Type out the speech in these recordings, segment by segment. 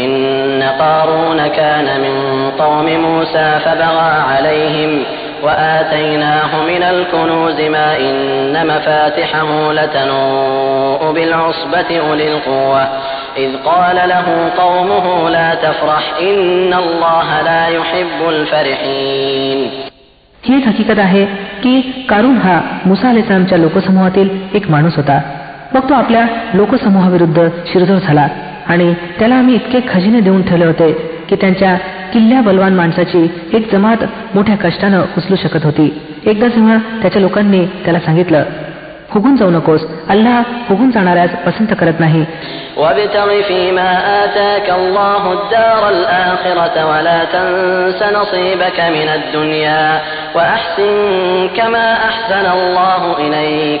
إن قارون كان من قوم موسى فبغى عليهم وآتيناه من الكنوز ما إن مفاتحه لتنوء بالعصبة أولي القوة إذ قال له قومه لا تفرح إن الله لا يحب الفرحين ही एक हकीकत आहे की कारून हा मुसा अलेसलामच्या लोकसमूहातील एक माणूस होता मग तो आपल्या लोकसमूहाविरुद्ध शिरजोर झाला आणि त्याला आम्ही इतके खजिने देऊन ठेवले होते की त्यांच्या किल्ल्या बलवान माणसाची एक जमात मोठ्या कष्टानं उचलू शकत होती एकदा जेव्हा त्याच्या लोकांनी त्याला सांगितलं फुगून जाऊ नकोस अल्लाह फुगून जाणाऱ्यास पसंत करत नाही وابتغ فيما آتاك الله الدار الآخرة ولا تنس نصيبك من الدنيا وأحسن كما أحسن الله إليك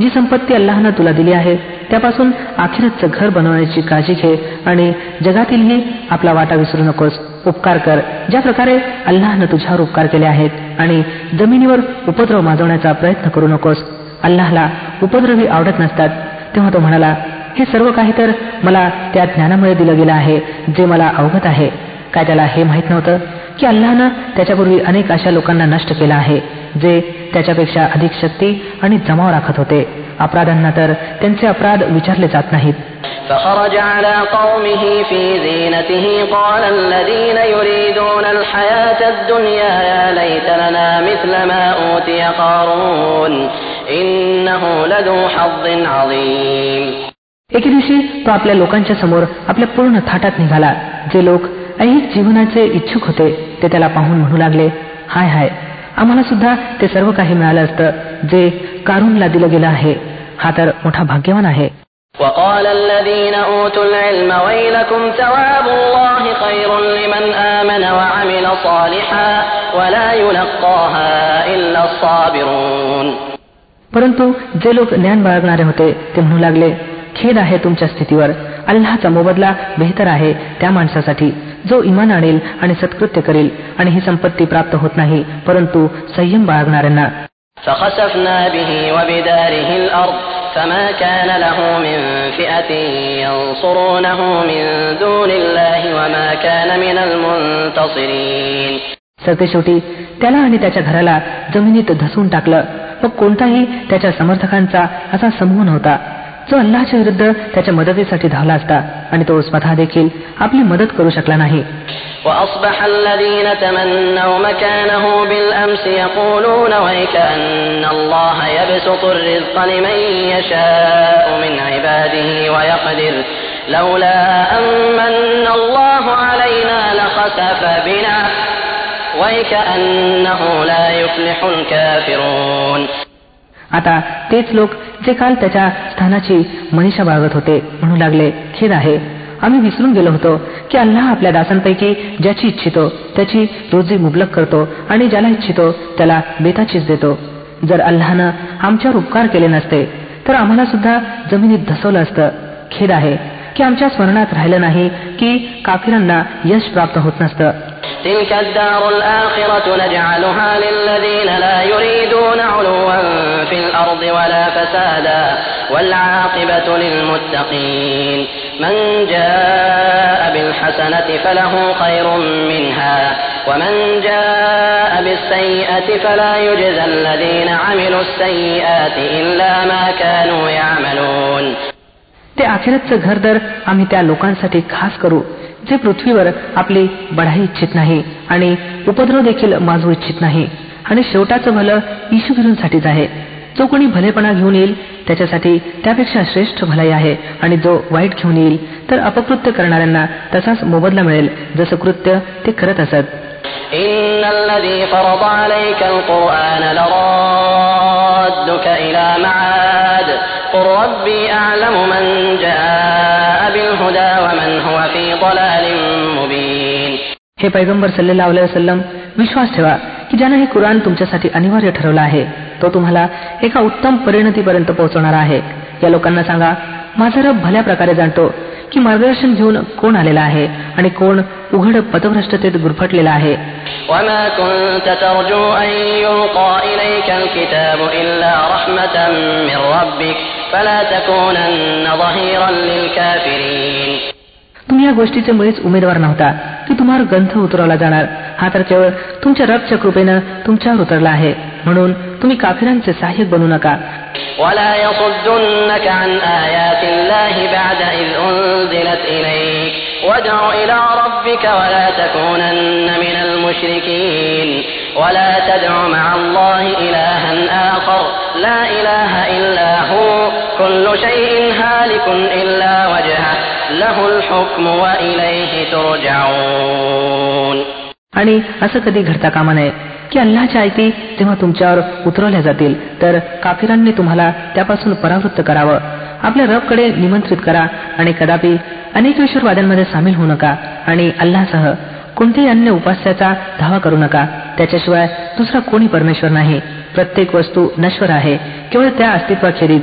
जी संपत्ती अल्लाहनं तुला दिली आहे त्यापासून अखेरचं घर बनवण्याची काळजी घे आणि जगातीलही आपला वाटा विसरू नकोस. उपकार कर. ज्या प्रकारे अल्लाहनं तुझ्यावर उपकार केले आहेत आणि जमिनीवर उपद्रव माजवण्याचा प्रयत्न करू नकोस. अल्लाहला उपद्रवी आवडत नसतात. तेव्हा तो म्हणाला हे सर्व काही तर मला त्या ज्ञानामुळे दिलं गेलं आहे जे मला अवगत आहे. काय त्याला हे माहीत नव्हतं? की अल्लानं त्याच्यापूर्वी अनेक अशा लोकांना नष्ट केलं आहे जे त्याच्यापेक्षा अधिक शक्ती आणि जमाव राखत होते अपराधांना तर त्यांचे अपराध विचारले जात नाहीत فخرج على قومه في زينته قال الذين يريدون الحياة الدنيا يا ليت لنا مثل ما أوتي قارون إنه لذو حظ عظيم एके दिवशी तो आपल्या लोकांच्या समोर आपल्या पूर्ण थाटात निघाला जे लोक ऐहिक जीवनाचे इच्छुक होते ते त्याला पाहून म्हणू लागले हाय हाय आम्हाला सुद्धा ते सर्व काही मिळालं असतं जे कारूनला दिलं गेलं आहे हा तर मोठा भाग्यवान आहे وقال الذين أوتوا العلم ويلكم ثواب الله خير لمن آمن وعمل صالحا ولا يلقاها إلا الصابرون परंतु जे लोक ज्ञान बाळगणारे होते ते म्हणू लागले खेद आहे तुमच्या स्थितीवर अल्लाचा मोबदला बेहतर आहे त्या माणसासाठी जो इमान आणेल आणि सत्कृत्य करेल आणि ही संपत्ती प्राप्त होत नाही परंतु संयम बाळगणाऱ्यांना فخسفنا به وبداره الأرض فما كان له من فئة ينصرونه من دون الله وما كان من المنتصرين सरतेशेवटी त्याला आणि त्याच्या घराला जमिनीत धसून टाकलं मग कोणताही त्याच्या समर्थकांचा असा समूह नव्हता जो अल्लाच्या विरुद्ध त्याच्या मदतीसाठी धावला असता आणि तो स्वतः देखील आपली मदत करू शकला नाही وأصبح الذين تمنوا مكانه بالأمس يقولون ويك أن الله يبسط الرزق لمن يشاء من عباده ويقدر لولا أمن الله علينا لخسف بنا ويكأنه لا يفلح الكافرون आता तेच लोक जे काल त्याच्या स्थानाची मनीषा बाळगत होते म्हणू लागले खेद आहे आम्ही विसरून गेलो होतो की अल्लाह आपल्या दासांपैकी ज्याची इच्छितो त्याची रोजी मुबलक करतो आणि ज्याला इच्छितो त्याला बेताचीच देतो जर अल्लानं आमच्यावर उपकार केले नसते तर आम्हाला सुद्धा जमिनीत धसवलं असतं खेद आहे की आमच्या स्मरणात राहिलं नाही की काफिरांना यश प्राप्त होत नसतं تلك الدار الآخرة نجعلها للذين لا يريدون علوا في الأرض ولا فسادا والعاقبة للمتقين من جاء بالحسنة فله خير منها ومن جاء بالسيئة فلا يجزى الذين عملوا السيئات إلا ما كانوا يعملون ते अखेरचं घर तर आम्ही त्या लोकांसाठी खास करू जे पृथ्वीवर आपली बढाई इच्छित नाही आणि उपद्रव देखील माजवू इच्छित नाही आणि शेवटाचं भलं ईशुगिरूंसाठीच आहे जो कोणी भलेपणा घेऊन येईल त्याच्यासाठी त्यापेक्षा श्रेष्ठ भलाई आहे आणि जो वाईट घेऊन येईल. तर अपकृत्य करणाऱ्यांना तसाच मोबदला मिळेल जसं कृत्य ते करत असत. हे पैगंबर सल्लेला विश्वास ठेवा की ज्यानं हे कुराण तुमच्यासाठी अनिवार्य ठरवलं आहे. तो तुम्हाला एका उत्तम परिणतीपर्यंत पोहोचवणार आहे. या लोकांना सांगा माझा रब भल्या प्रकारे जाणतो की मार्गदर्शन घेऊन कोण आलेला आहे आणि कोण उघड पथभ्रष्टतेत गुरफटलेला आहे. तुम्ही या गोष्टीचे मुळेच उमेदवार नव्हता. की तुम्हाला गंध उतरवला जाणार. हा तर केवळ तुमच्या रबच्या कृपेनं तुमच्यावर उतरला आहे. म्हणून तुम्ही काफिरांचे सहाय्यक बनू नका. ला इलाहा इल्ला हु कुल्लु शैइन हालिकुन इल्ला वजहा आणि असं कधी घडता कामा नये की अल्लाच्या आयती तेव्हा तुमच्यावर उतरवल्या जातील तर काफिरांनी तुम्हाला त्यापासून परावृत्त करावं. आपल्या रबकडे निमंत्रित करा आणि कदापि अनेक विश्ववाद्यांमध्ये सामील होऊ नका आणि अल्लासह कोणत्याही अन्य उपास्याचा धावा करू नका. त्याच्याशिवाय दुसरा कोणी परमेश्वर नाही. प्रत्येक वस्तू नश्वर आहे. केवळ त्या अस्तित्वाखेरीज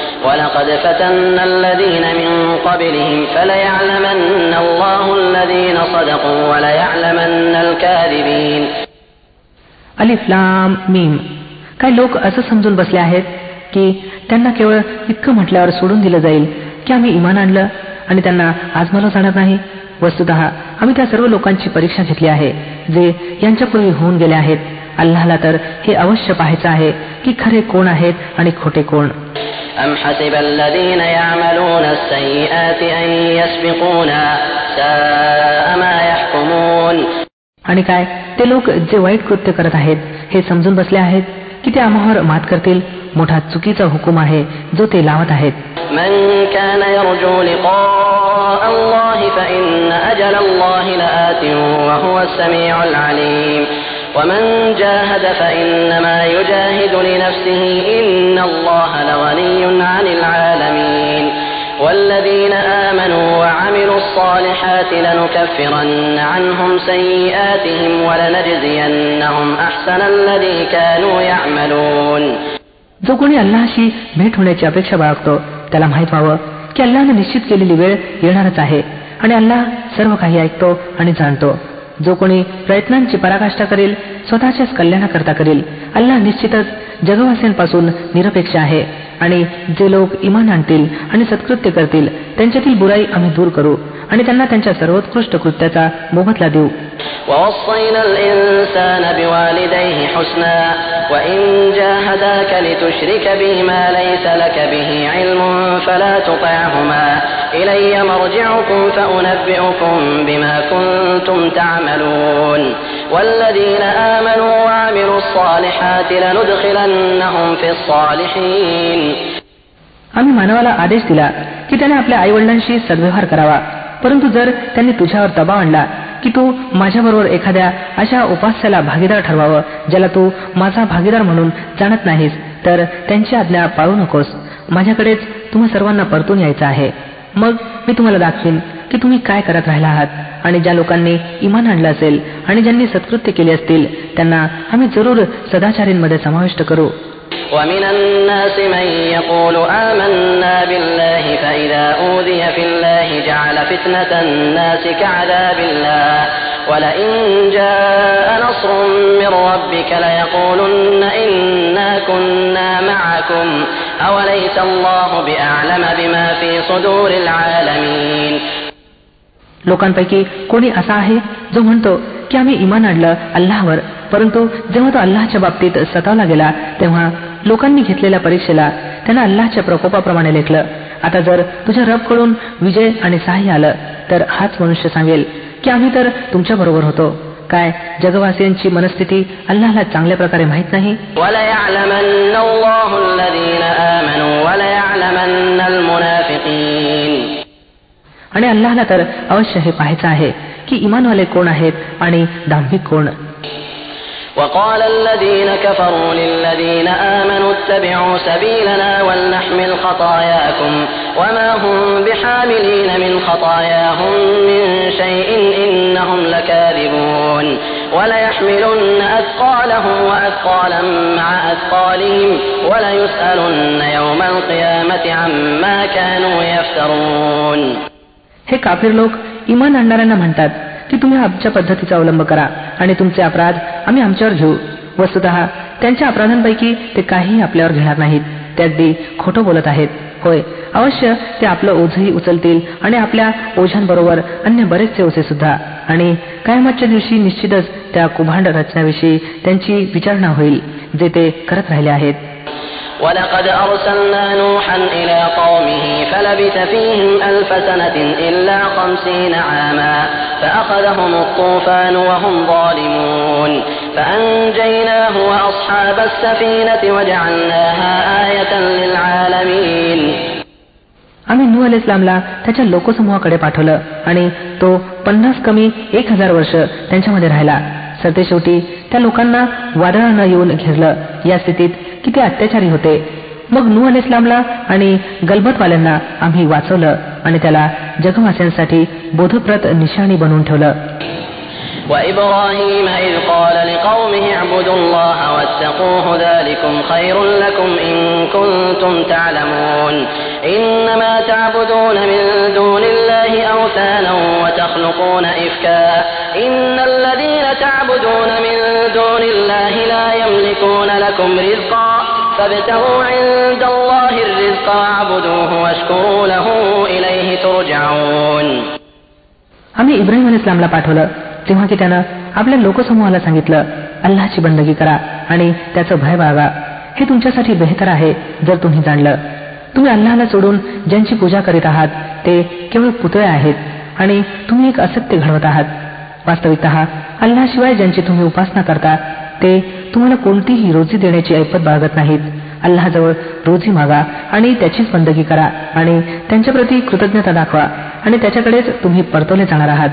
ولقد فتنا الذين من قبلهم فليعلمن الله الذين صدقوا وليعلمن الكاذبين अलिफ लाम मीम काही लोक असं समजून बसले आहेत की त्यांना केवळ इतकं म्हटल्यावर सोडून दिलं जाईल की आम्ही इमान आणलं आणि त्यांना आजमावलं जाणार नाही वस्तुत आम्ही त्या सर्व लोकांची परीक्षा घेतली आहे जे यांच्यापूर्वी होऊन गेले आहेत अल्लाहला तर हे अवश्य पाहायचं आहे की खरे कोण आहेत आणि खोटे कोण أم حسب الذين يعملون السيئات أن يسبقونا ساء ما يحكمون आणि काय ते लोक जे वाईट कृत्य करत आहेत हे समजून बसले आहेत की ते आम्हावर मात करतील मोठा चुकीचा हुकूम आहे जो ते लावत आहेत من كان يرجو لقاء الله فإن أجل الله لآت وهو السميع العليم ومن جاهد فإنما يجاهد لنفسه إن الله لغني عن العالمين والذين آمنوا وعملوا الصالحات لنكفرن عنهم سيئاتهم ولنجزينهم أحسن الذي كانوا يعملون जो कोणी अल्लाशी भेट होण्याची अपेक्षा बाळगतो त्याला माहीत व्हावं की अल्लानं निश्चित केलेली वेळ येणारच आहे आणि अल्लाह सर्व काही ऐकतो आणि जाणतो जो कोणी प्रयत्नांची पराकाष्ठा करेल स्वतःच्याच कल्याणाकरता करेल अल्लाह निश्चितच जगवासियांपासून निरपेक्ष आहे आणि जे लोक इमान आणतील आणि सत्कृत्य करतील त्यांच्यातील बुराई आम्ही दूर करू आणि त्यांना त्यांच्या सर्वोत्कृष्ट कृत्याचा मोबदला देऊ ووصينا الإنسان بوالديه حسنا وإن جاهداك لتشرك به ما ليس لك به علم فلا تطعهما إلي مرجعكم فأنبئكم بما كنتم تعملون والذين آمنوا وعملوا الصالحات لندخلنهم في الصالحين आम्ही मानवाला आदेश दिला की त्याने आपल्या आई वडिलांशी सद्व्यवहार करावा परंतु जर त्यांनी तुझ्यावर दबाव आणला की तू माझ्याबरोबर एखाद्या अशा उपास्याला भागीदार ठरवावं ज्याला तू माझा भागीदार म्हणून जाणत नाहीस तर त्यांची आज्ञा पाळू नकोस माझ्याकडेच तुम्हा सर्वांना परतून यायचं आहे मग मी तुम्हाला दाखवीन की तुम्ही काय करत राहिला आहात आणि ज्या लोकांनी इमान आणलं असेल आणि ज्यांनी सत्कृत्य केले असतील त्यांना आम्ही जरूर सदाचारींमध्ये समाविष्ट करू ومن الناس من يقول آمنا بالله فإذا أوذي في الله جعل فتنة الناس كعذاب الله ولئن جاء نصر من ربك ليقولن إنا كنا معكم أوليس الله بأعلم بما في صدور العالمين लोकांपैकी कोणी असा आहे जो म्हणतो की आम्ही इमान आणलं अल्लाहवर परंतु जेव्हा तो अल्लाहच्या बाबतीत सतावला गेला तेव्हा लोकांनी घेतलेल्या परीक्षेला त्यांना अल्लाहच्या प्रकोपाप्रमाणे लेखलं आता जर तुझ्या रबकडून विजय आणि सहाय्य आलं तर हाच मनुष्य सांगेल की आम्ही तर तुमच्या बरोबर होतो काय जगवासियांची मनस्थिती अल्लाहला चांगल्या प्रकारे माहित नाही आणि अल्लाहला तर अवश्य हे पाहायचं आहे की इमानवाले कोण आहेत आणि दांभिक कोण وقال الذين كفروا للذين آمنوا اتبعوا سبيلنا ولنحمل خطاياكم وما هم بحاملين من خطاياهم من شيء إنهم لكاذبون وليحملن أثقالهم وأثقالا مع أثقالهم وليسألن يوم القيامة عما كانوا يفترون हे काफीर लोक इमान आणणाऱ्यांना म्हणतात की तुम्ही आमच्या पद्धतीचा अवलंब करा आणि तुमचे अपराध आम्ही आमच्यावर घेऊ. वस्तुत त्यांच्या अपराधांपैकी ते काहीही आपल्यावर घेणार नाहीत. ते अगदी खोटं बोलत आहेत. होय अवश्य ते आपलं ओझही उचलतील आणि आपल्या ओझ्यांबरोबर अन्य बरेचसे ओझे सुद्धा. आणि कायमाच्या दिवशी निश्चितच त्या कुभांड रचनाविषयी त्यांची विचारणा होईल जे ते करत राहिले आहेत. ولقد أرسلنا نوحا إلى قومه فلبث فيهم ألف سنة إلا خمسين عاما فأخذهم الطوفان وهم ظالمون فأنجيناه وأصحاب السفينة وجعلناها آية للعالمين आम्ही नू अल इस्लामला त्याच्या लोकसमूहाकडे पाठवलं आणि तो पन्नास कमी एक हजार वर्ष त्यांच्यामध्ये राहिला सरते शेवटी त्या लोकांना वादळानं येऊन घेरलं या स्थितीत किती अत्याचारी होते मग नू अल इस्लामला आणि गलबतवाल्यांना आम्ही वाचवलं आणि त्याला जगवास्यांसाठी बोधप्रत निशाणी बनवून ठेवलं وإبراهيم إذ قال لقومه اعبدوا الله واتقوه ذلكم خير لكم إن كنتم تعلمون إنما تعبدون من دون الله أوثانا وتخلقون إفكا إن الذين تعبدون من دون الله لا يملكون لكم رزقا فابتغوا عند الله الرزق واعبدوه واشكروا له إليه ترجعون आम्ही इब्राहिम अल इस्लामला पाठवलं तेव्हा की त्यानं आपल्या लोकसमूहाला सांगितलं अल्लाची बंदगी करा आणि त्याचं भय बाळगा हे तुमच्यासाठी बेहतर आहे जर तुम्ही जाणलं तुम्ही अल्लाला सोडून ज्यांची पूजा करीत आहात ते केवळ पुतळे आहेत आणि तुम्ही एक असत्य घडवत आहात वास्तविकत अल्लाशिवाय ज्यांची तुम्ही उपासना करता ते तुम्हाला कोणतीही रोजी देण्याची ऐपत बाळगत नाहीत. अल्लाजवळ रोजी मागा आणि त्याचीच बंदगी करा आणि त्यांच्याप्रती कृतज्ञता दाखवा आणि त्याच्याकडेच तुम्ही परतवले जाणार आहात.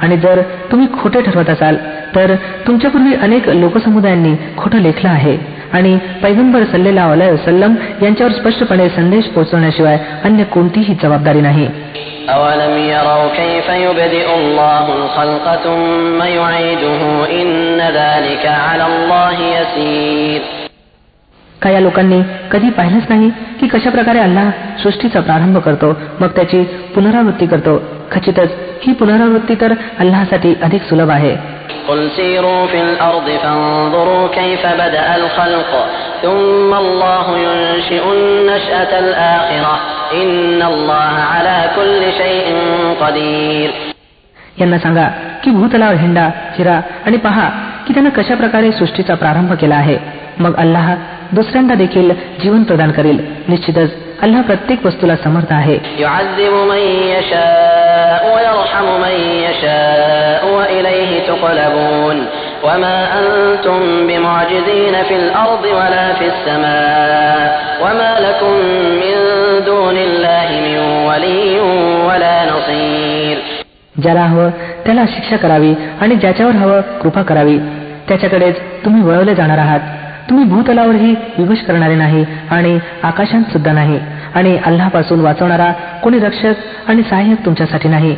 आणि जर तुम्ही खोटे ठरवत असाल तर तुमच्यापूर्वी अनेक लोकसमुदायांनी खोटं लेखलं आहे. आणि पैगंबर सल्लेला सल्लम यांच्यावर स्पष्टपणे संदेश पोहोचवण्याशिवाय अन्य कोणतीही जबाबदारी नाही أولم يروا كيف يبدئ الله الخلق ثم يعيده إن ذلك على الله يسير का या लोकांनी कधी पाहिलंच नाही की कशा प्रकारे अल्लाह सृष्टीचा प्रारंभ करतो मग त्याची पुनरावृत्ती करतो खचितच. ही पुनरावृत्ती तर अल्लासाठी अधिक सुलभ आहे. यांना सांगा की भूतलावर हिंडा फिरा आणि पहा की त्यानं कशा प्रकारे सृष्टीचा प्रारंभ केला आहे. मग अल्लाह दुसऱ्यांदा देखील जीवन प्रदान करेल निश्चितच अल्लाह प्रत्येक वस्तूला समर्थ आहे يعذب من يشاء ويرحم من يشاء وإليه تقلبون وما أنتم بمعجزين في الأرض ولا في السماء وما لكم من دون الله من ولي ولا نصير ज्याला हवं त्याला शिक्षा करावी आणि ज्याच्यावर हवं कृपा करावी त्याच्याकडेच तुम्ही वळवले जाणार आहात तुम्ही भूतलावरही विवश करणारे नाही आणि आकाशांत सुद्धा नाही. आणि अल्लापासून वाचवणारा कोणी रक्षक आणि सहाय्यक तुमच्यासाठी नाही.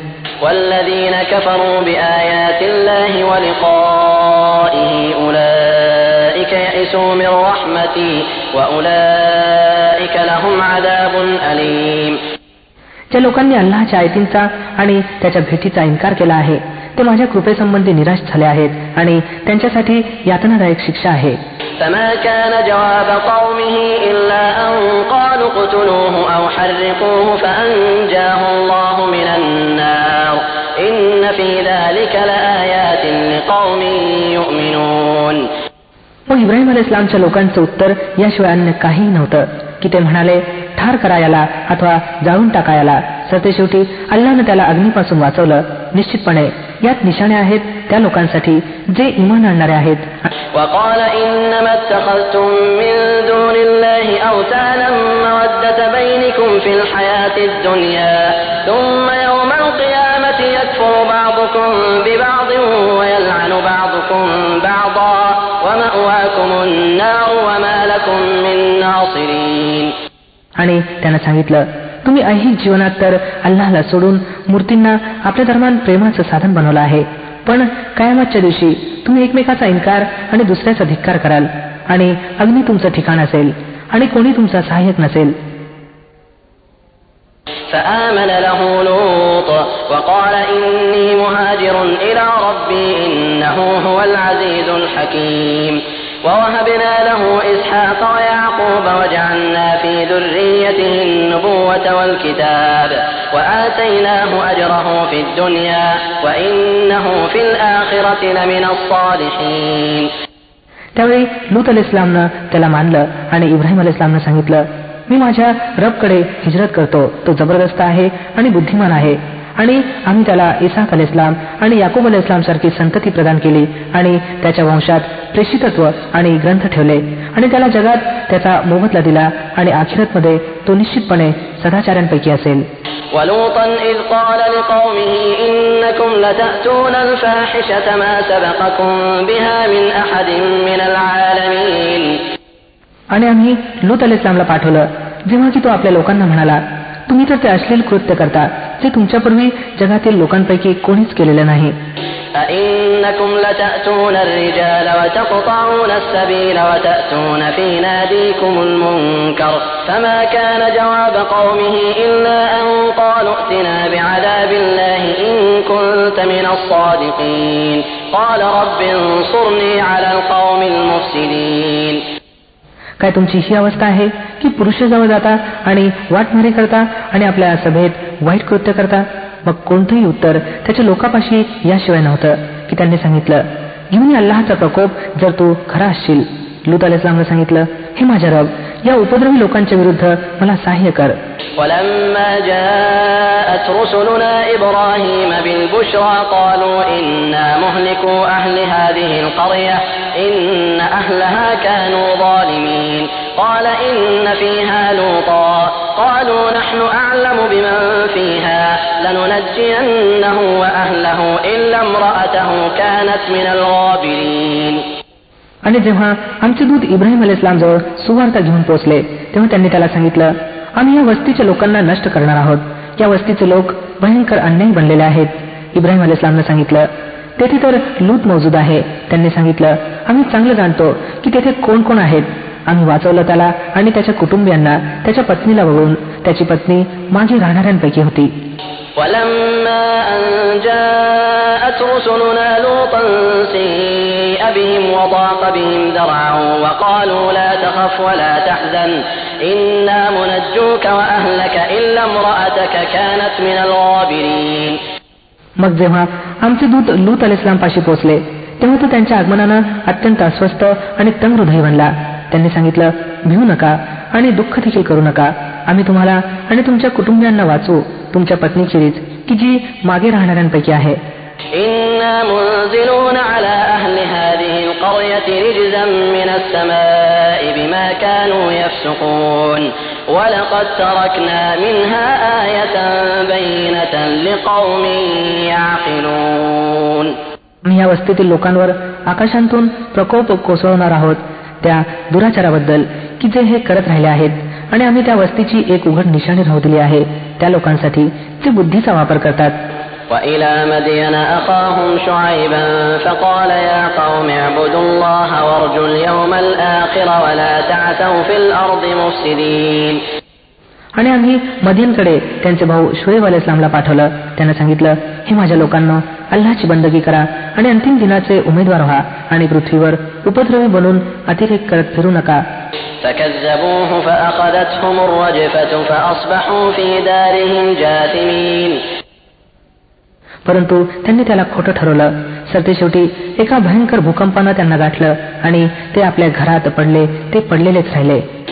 ज्या लोकांनी अल्लाच्या आयतींचा आणि त्याच्या भेटीचा इन्कार केला आहे. ते माझ्या कृपेसंबंधी निराश झाले आहेत आणि त्यांच्यासाठी यातनादायक शिक्षा आहे فما كان جواب قومه إلا أن قالوا اقتلوه أو حرقوه فأنجاه الله من النار إن في ذلك لآيات لقوم يؤمنون मग इब्राहिम अल इस्लामच्या लोकांचं उत्तर याशिवाय अन्य काहीही नव्हतं की ते म्हणाले ठार करा याला अथवा जाळून टाका याला सरते शेवटी अल्लानं त्याला अग्नीपासून वाचवलं निश्चितपणे यात निशाण्या आहेत त्या लोकांसाठी जे इमान आणणारे आहेत आणि त्यानं सांगितलं तुम्ही ऐहिक जीवनात तर अल्लाहला सोडून मूर्तींना आपल्या दरम्यान प्रेमाचं साधन बनवलं आहे पण कायमातच्या दिवशी तुम्ही एकमेकाचा इन्कार आणि दुसऱ्याचा धिक्कार कराल आणि अग्नी तुमचं ठिकाण असेल आणि कोणी तुमचा सहाय्यक नसेल فآمن له لوط وقال إني مهاجر إلى ربي إنه هو العزيز الحكيم ووهبنا له إسحاق ويعقوب وجعلنا في ذريته النبوة والكتاب وآتيناه أجره في الدنيا وإنه في الآخرة لمن الصالحين त्यावेळी लूत अल इस्लामनं त्याला मानलं आणि इब्राहिम अल इस्लामनं सांगितलं मी माझ्या रबकडे हिजरत करतो तो जबरदस्त आहे आणि बुद्धिमान आहे आणि आम्ही त्याला इसाक अल इस्लाम आणि याकूब अल इस्लाम सारखी संतती प्रदान केली आणि त्याच्या वंशात प्रेषितत्व आणि ग्रंथ ठेवले आणि त्याला जगात त्याचा मोबदला दिला आणि आखिरतमध्ये तो निश्चितपणे सदाचार्यांपैकी असेल ولوطا إذ قال لقومه إنكم لتأتون الفاحشة ما سبقكم بها من أحد من العالمين आणि आम्ही लूत अल इस्लामला पाठवलं जेव्हा की तो आपल्या लोकांना म्हणाला तुम्ही तर ते अश्लील कृत्य करता जे तुमच्यापूर्वी जगातील लोकांपैकी कोणीच केलेलं नाही أئنكم لتأتون الرجال وتقطعون السبيل وتأتون في ناديكم المنكر فما كان جواب قومه إلا أن قالوا ائتنا بعذاب الله إن كنت من الصادقين قال رب انصرني على القوم المفسدين काय तुमची ही अवस्था आहे की पुरुषाजवळ जाता आणि वाटमारी करता आणि आपल्या सभेत वाईट कृत्य करता? मग कोणतंही उत्तर त्याच्या लोकापाशी याशिवाय नव्हतं की त्यांनी सांगितलं घेऊन ये अल्लाहचा प्रकोप जर तू खरा असशील. लूत अल सांगितलं हे माझ्या रब या उपद्रवी लोकांच्या विरुद्ध मला सहाय्य कर ولما جاءت رسلنا إبراهيم بالبشرى قالوا إنا مهلكو أهل هذه القرية إن أهلها كانوا ظالمين قال إن فيها لوطا قالوا نحن أعلم بمن فيها لننجينه وأهله إلا امرأته كانت من الغابرين आणि जेव्हा आमचे दूत इब्राहिम अल इस्लाम जवळ सुवार्ता घेऊन पोहोचले तेव्हा त्यांनी त्याला सांगितलं आम्ही या वस्तीच्या लोकांना नष्ट करणार आहोत. या वस्तीचे लोक भयंकर अन्यायी बनलेले आहेत. इब्राहिम अल इस्लामनं सांगितलं तेथे तर लूत मौजूद आहे. त्यांनी सांगितलं आम्ही चांगलं जाणतो की तेथे कोण कोण आहेत. आम्ही वाचवलं त्याला आणि त्याच्या कुटुंबियांना त्याच्या पत्नीला वगळून त्याची पत्नी मागे राहणाऱ्यांपैकी होती. ولما أن جاءت رسلنا لوطا سيء بهم وضاق بهم ذرعا وقالوا لا تخف ولا تحزن إنا منجوك وأهلك إلا امرأتك كانت من الغابرين मग जेव्हा आमचे दूत लूत अल इस्लाम पाशी पोहोचले तेव्हा तो त्यांच्या आगमनानं अत्यंत अस्वस्थ आणि तंग हृदय बनला त्यांनी सांगितलं भिवू नका आणि दुःख देखील करू नका आम्ही तुम्हाला आणि तुमच्या कुटुंबियांना वाचू तुमच्या पत्नीखेरीज की जी मागे राहणाऱ्यांपैकी आहे. आम्ही या वस्तीतील लोकांवर आकाशांतून प्रकोप कोसळवणार आहोत त्या दुराचाराबद्दल कि जे हे करत राहिले आहेत आणि आम्ही त्या वस्तीची एक उघड निशाणी राहू दिली आहे. त्या लोकांसाठी जे बुद्धीचा वापर करतात وإلى مدين أخاهم شعيبا فقال يا قوم اعبدوا الله وارجوا اليوم الآخر ولا تعثوا في الأرض مفسدين आणि आम्ही मदीनकडे त्यांचे भाऊ शुएब अल इस्लामला पाठवलं. त्यांना सांगितलं हे माझ्या लोकांना अल्लाची बंदगी करा आणि अंतिम दिनाचे उमेदवार व्हा आणि पृथ्वीवर उपद्रवी बनून अतिरेक करत फिरू नका. परंतु त्यांनी त्याला खोटं ठरवलं. सरतेशेवटी एका भयंकर भूकंपानं त्यांना गाठलं आणि ते आपल्या घरात पडले ते पडलेलेच राहिले.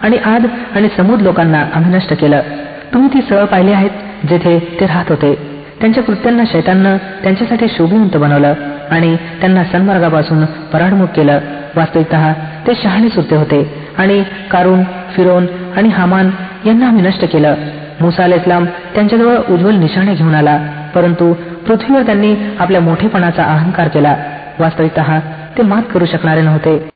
आणि आद आणि समूद लोकांना आम्ही नष्ट केलं. तुम्ही ती सळ पाहिली आहेत जेथे ते राहत होते. त्यांच्या कृत्यांना शैतांना त्यांच्यासाठी शोभिवंत बनवलं आणि त्यांना सन्मार्गापासून पराडमुख केलं. वास्तविकत ते शहाणे सुरते होते आणि कारून फिरोन आणि हामान यांना आम्ही नष्ट केलं. मुसा इस्लाम त्यांच्याजवळ उज्ज्वल निशाणे घेऊन आला परंतु पृथ्वीवर त्यांनी आपल्या मोठेपणाचा अहंकार केला. वास्तविकत ते मात करू शकणारे नव्हते.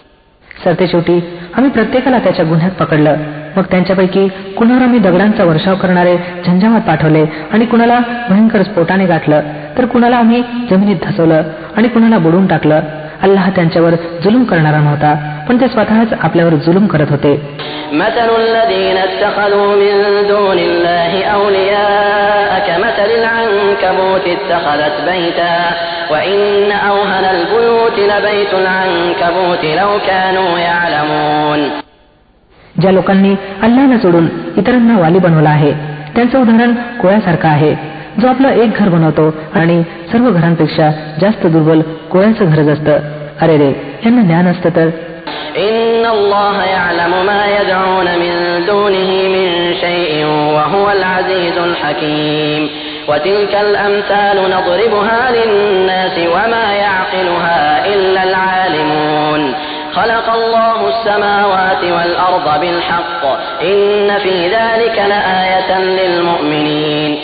सरते शेवटी आम्ही प्रत्येकाला त्याच्या गुन्ह्यात पकडलं मग त्यांच्यापैकी कुणावर आम्ही दगडांचा वर्षाव करणारे झंझावात पाठवले आणि कुणाला भयंकर स्फोटाने गाठलं तर कुणाला आम्ही जमिनीत धसवलं आणि कुणाला बुडून टाकलं अल्लाह त्यांच्यावर जुलूम करणारा नव्हता पण ते स्वतःच आपल्यावर जुलूम करत होते مثل الذين اتخذوا من دون الله أولياء كمثل العنكبوت اتخذت بيتا وإن أوهن البيوت لبيت العنكبوت لو كانوا يعلمون ज्या लोकांनी अल्लाला सोडून इतरांना वाली बनवला आहे त्यांचं उदाहरण कोळ्यासारखं आहे जो आपलं एक घर बनवतो आणि सर्व घरांपेक्षा जास्त दुर्बल कोळ्याचं घरच असतं अरे रे यांना ज्ञान असतं तर إن الله يعلم ما يدعون من دونه من شيء وهو العزيز الحكيم وتلك الأمثال نضربها للناس وما يعقلها إلا العالمون خلق الله السماوات والأرض بالحق إن في ذلك لآية للمؤمنين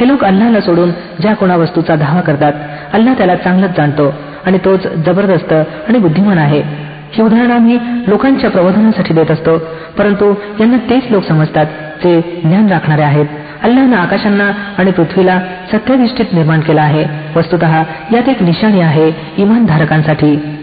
हे लोक अल्लाला सोडून ज्या कोणा वस्तूचा धावा करतात अल्लाह त्याला चांगलंच जाणतो आणि तोच जबरदस्त आणि बुद्धिमान आहे ही उदाहरणं आम्ही लोकांच्या प्रबोधनासाठी देत असतो परंतु यांना तेच लोक समजतात जे ज्ञान राखणारे आहेत अल्लानं आकाशांना आणि पृथ्वीला सत्याधिष्ठित निर्माण केला आहे. वस्तुत यात एक निशाणी आहे इमानधारकांसाठी.